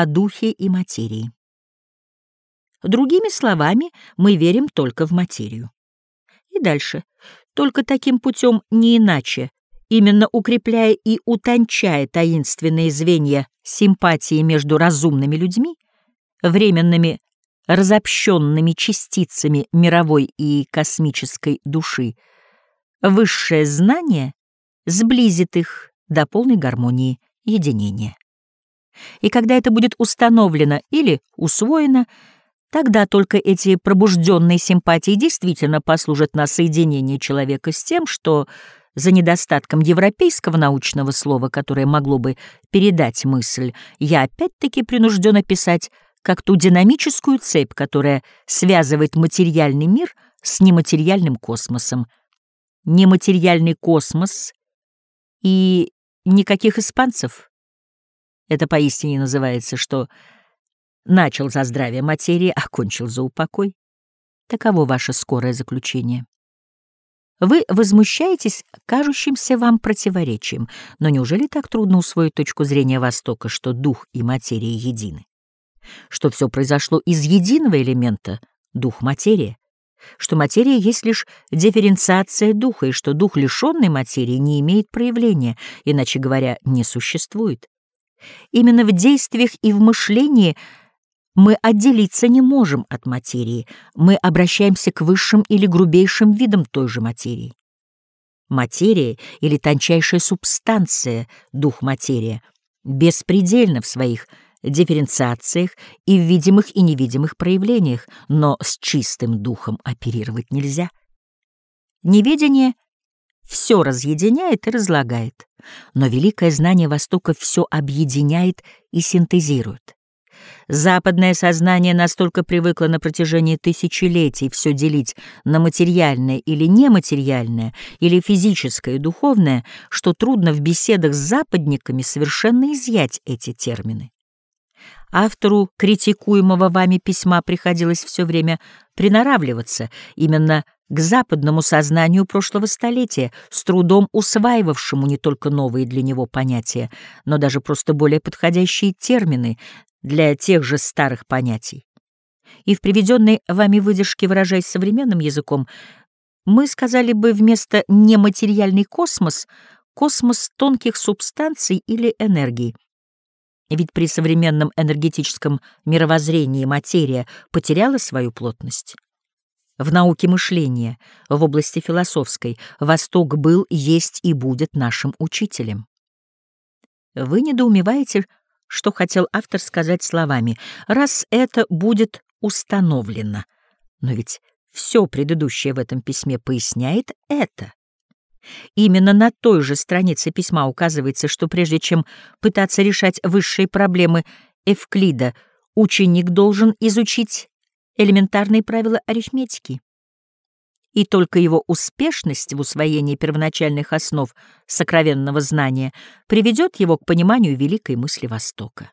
о духе и материи. Другими словами, мы верим только в материю. И дальше. Только таким путем, не иначе, именно укрепляя и утончая таинственные звенья симпатии между разумными людьми, временными разобщенными частицами мировой и космической души, высшее знание сблизит их до полной гармонии единения. И когда это будет установлено или усвоено, тогда только эти пробужденные симпатии действительно послужат на соединение человека с тем, что за недостатком европейского научного слова, которое могло бы передать мысль, я опять-таки принужден описать как ту динамическую цепь, которая связывает материальный мир с нематериальным космосом. Нематериальный космос и никаких испанцев. Это поистине называется, что начал за здравие материи, а кончил за упокой. Таково ваше скорое заключение. Вы возмущаетесь кажущимся вам противоречием, но неужели так трудно усвоить точку зрения Востока, что дух и материя едины? Что все произошло из единого элемента — дух-материя? Что материя есть лишь дифференциация духа, и что дух, лишенный материи, не имеет проявления, иначе говоря, не существует? Именно в действиях и в мышлении — мы отделиться не можем от материи, мы обращаемся к высшим или грубейшим видам той же материи. Материя или тончайшая субстанция, дух-материя, беспредельна в своих дифференциациях и в видимых и невидимых проявлениях, но с чистым духом оперировать нельзя. Неведение все разъединяет и разлагает, но великое знание Востока все объединяет и синтезирует. Западное сознание настолько привыкло на протяжении тысячелетий все делить на материальное или нематериальное, или физическое и духовное, что трудно в беседах с западниками совершенно изъять эти термины. Автору критикуемого вами письма приходилось все время приноравливаться именно к западному сознанию прошлого столетия, с трудом усваивавшему не только новые для него понятия, но даже просто более подходящие термины для тех же старых понятий. И в приведенной вами выдержке, выражаясь современным языком, мы сказали бы вместо нематериальный космос — космос тонких субстанций или энергии. Ведь при современном энергетическом мировоззрении материя потеряла свою плотность. В науке мышления, в области философской, Восток был, есть и будет нашим учителем. Вы недоумеваете, что хотел автор сказать словами, раз это будет установлено. Но ведь все предыдущее в этом письме поясняет это. Именно на той же странице письма указывается, что прежде чем пытаться решать высшие проблемы Эвклида, ученик должен изучить элементарные правила арифметики. И только его успешность в усвоении первоначальных основ сокровенного знания приведет его к пониманию великой мысли Востока.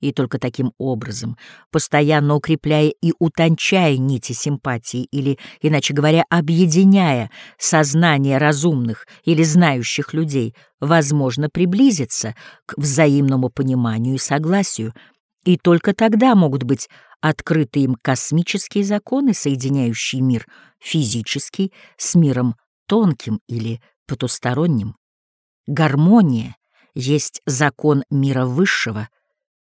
И только таким образом, постоянно укрепляя и утончая нити симпатии, или, иначе говоря, объединяя сознание разумных или знающих людей, возможно приблизиться к взаимному пониманию и согласию, и только тогда могут быть открыты им космические законы, соединяющие мир физический с миром тонким или потусторонним. Гармония есть закон мира высшего.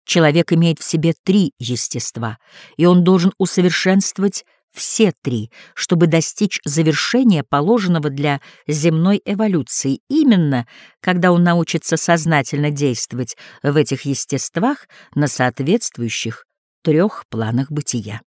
Человек имеет в себе три естества, и он должен усовершенствовать все три, чтобы достичь завершения, положенного для земной эволюции, именно когда он научится сознательно действовать в этих естествах на соответствующих трех планах бытия.